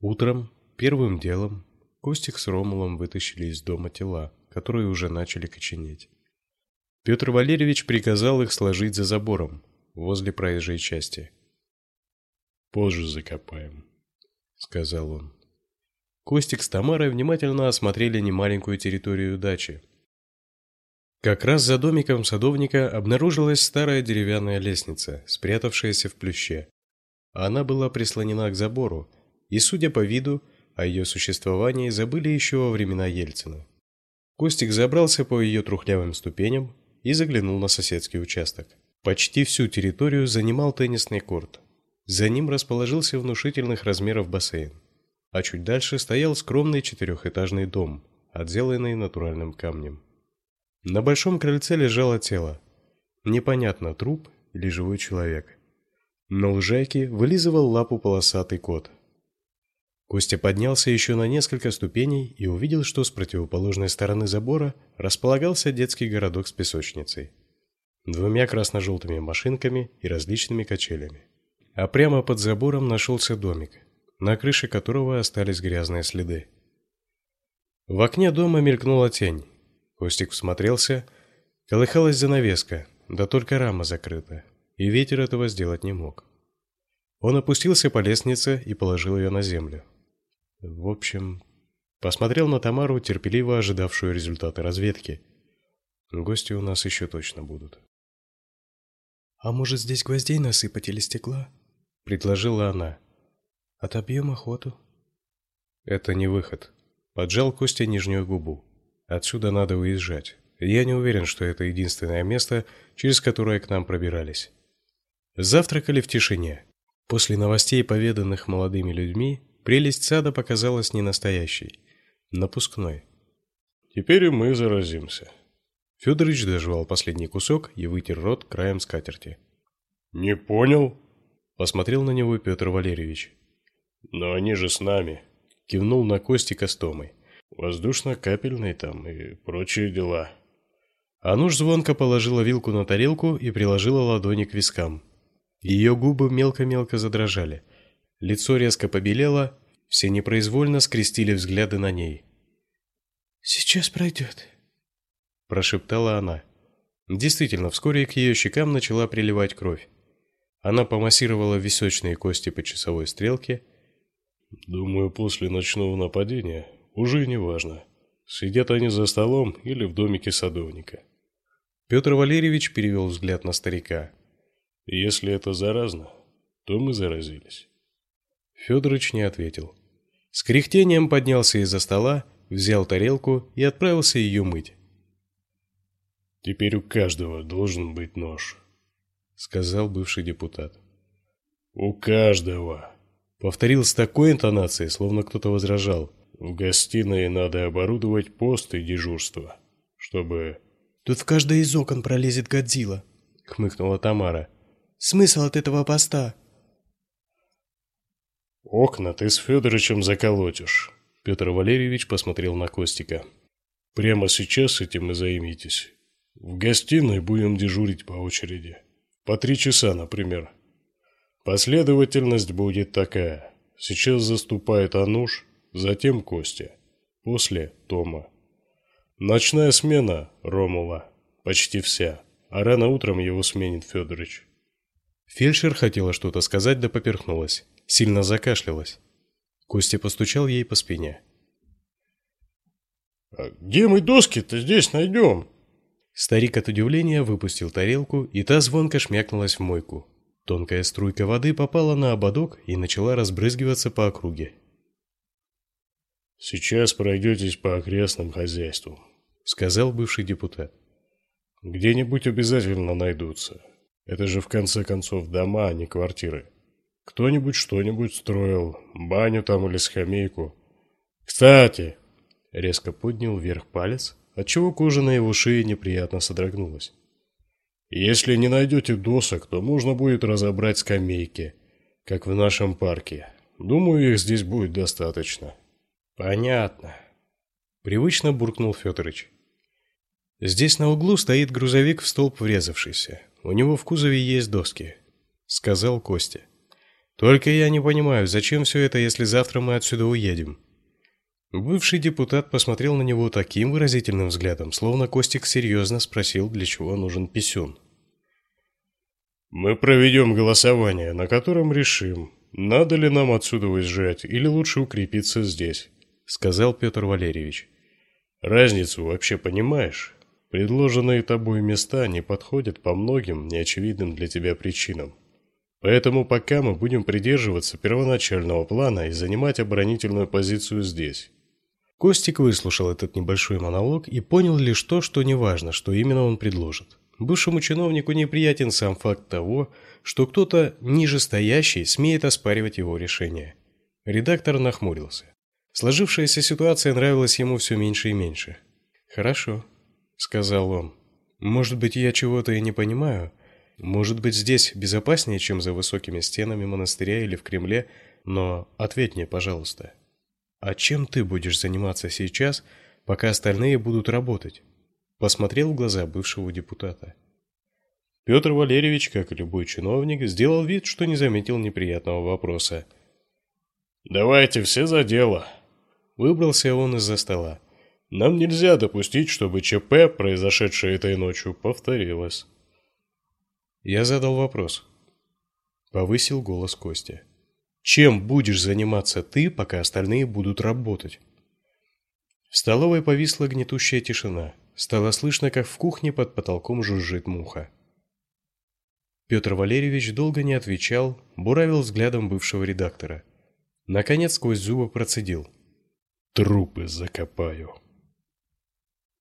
Утром, первым делом, Костик с Ромулом вытащили из дома тела, которые уже начали коченеть. Петр Валерьевич приказал их сложить за забором, возле проезжей части. «Позже закопаем», — сказал он. Костик с Тамарой внимательно осмотрели немаленькую территорию дачи. Как раз за домиком садовника обнаружилась старая деревянная лестница, спрятавшаяся в плюще. Она была прислонена к забору, и, судя по виду, о ее существовании забыли еще во времена Ельцина. Костик забрался по ее трухлявым ступеням и заглянул на соседский участок. Почти всю территорию занимал теннисный корт. За ним расположился внушительных размеров бассейн, а чуть дальше стоял скромный четырехэтажный дом, отделанный натуральным камнем. На большом крыльце лежало тело. Непонятно, труп или живой человек. На лужайке вылизывал лапу полосатый кот – Костя поднялся еще на несколько ступеней и увидел, что с противоположной стороны забора располагался детский городок с песочницей, двумя красно-желтыми машинками и различными качелями. А прямо под забором нашелся домик, на крыше которого остались грязные следы. В окне дома мелькнула тень. Костик всмотрелся, колыхалась занавеска, да только рама закрыта, и ветер этого сделать не мог. Он опустился по лестнице и положил ее на землю. В общем, посмотрел на Тамару, терпеливо ожидавшую результаты разведки. Гости у нас еще точно будут. А может, здесь гвоздей насыпать или стекла? предложила она. Отобьем охоту. Это не выход. Поджал Костя нижнюю губу. Отсюда надо уезжать. Я не уверен, что это единственное место, через которое к нам пробирались. Завтракали в тишине. После новостей, поведанных молодыми людьми, Прелесть сада показалась не настоящей, напускной. Теперь и мы заразимся. Федорович дожевал последний кусок и вытер рот краем скатерти. Не понял? Посмотрел на него Петр Валерьевич. Но они же с нами. Кивнул на Костика с Томой. Воздушно-капельный там и прочие дела. Ануш звонко положила вилку на тарелку и приложила ладони к вискам. Ее губы мелко-мелко задрожали. Лицо резко побелело, все непроизвольно скрестили взгляды на ней. Сейчас пройдет», — прошептала она. Действительно, вскоре к ее щекам начала приливать кровь. Она помассировала височные кости по часовой стрелке. Думаю, после ночного нападения уже не важно, сидят они за столом или в домике садовника. Петр Валерьевич перевел взгляд на старика. Если это заразно, то мы заразились. Федорович не ответил. С кряхтением поднялся из-за стола, взял тарелку и отправился ее мыть. Теперь у каждого должен быть нож, сказал бывший депутат. У каждого, повторил с такой интонацией, словно кто-то возражал. В гостиной надо оборудовать пост и дежурство, чтобы Тут в каждое из окон пролезет Годзилла, хмыкнула Тамара. Смысл от этого поста? Окна ты с Федоровичем заколотишь. Петр Валерьевич посмотрел на Костика. Прямо сейчас этим и займитесь. В гостиной будем дежурить по очереди. По три часа, например. Последовательность будет такая. Сейчас заступает Ануш, затем Костя. После Тома. Ночная смена Ромула. Почти вся. А рано утром его сменит Федорович. Фельдшер хотела что-то сказать, да поперхнулась сильно закашлялась. Костя постучал ей по спине. «А где мы доски-то здесь найдем?» Старик от удивления выпустил тарелку, и та звонко шмякнулась в мойку. Тонкая струйка воды попала на ободок и начала разбрызгиваться по округе. «Сейчас пройдетесь по окрестным хозяйствам», — сказал бывший депутат. «Где-нибудь обязательно найдутся. Это же в конце концов дома, а не квартиры. Кто-нибудь что-нибудь строил, баню там или скамейку. Кстати, резко поднял вверх палец, отчего кожа на его шее неприятно содрогнулась. Если не найдете досок, то можно будет разобрать скамейки, как в нашем парке. Думаю, их здесь будет достаточно. Понятно. Привычно буркнул Федорович. Здесь на углу стоит грузовик в столб врезавшийся. У него в кузове есть доски, сказал Костя. Только я не понимаю, зачем все это, если завтра мы отсюда уедем? Бывший депутат посмотрел на него таким выразительным взглядом, словно Костик серьезно спросил, для чего нужен писюн. Мы проведем голосование, на котором решим, надо ли нам отсюда уезжать или лучше укрепиться здесь, сказал Петр Валерьевич. Разницу вообще понимаешь? Предложенные тобой места не подходят по многим неочевидным для тебя причинам. Поэтому пока мы будем придерживаться первоначального плана и занимать оборонительную позицию здесь. Костик выслушал этот небольшой монолог и понял лишь то, что неважно, что именно он предложит. Бывшему чиновнику неприятен сам факт того, что кто-то ниже стоящий смеет оспаривать его решение. Редактор нахмурился. Сложившаяся ситуация нравилась ему все меньше и меньше. «Хорошо», — сказал он. «Может быть, я чего-то и не понимаю, может быть, здесь безопаснее, чем за высокими стенами монастыря или в Кремле, но ответь мне, пожалуйста. А чем ты будешь заниматься сейчас, пока остальные будут работать? Посмотрел в глаза бывшего депутата. Петр Валерьевич, как и любой чиновник, сделал вид, что не заметил неприятного вопроса. Давайте все за дело. Выбрался он из-за стола. Нам нельзя допустить, чтобы ЧП, произошедшее этой ночью, повторилось. Я задал вопрос. Повысил голос Костя. Чем будешь заниматься ты, пока остальные будут работать? В столовой повисла гнетущая тишина. Стало слышно, как в кухне под потолком жужжит муха. Петр Валерьевич долго не отвечал, буравил взглядом бывшего редактора. Наконец сквозь зубы процедил: "Трупы закопаю".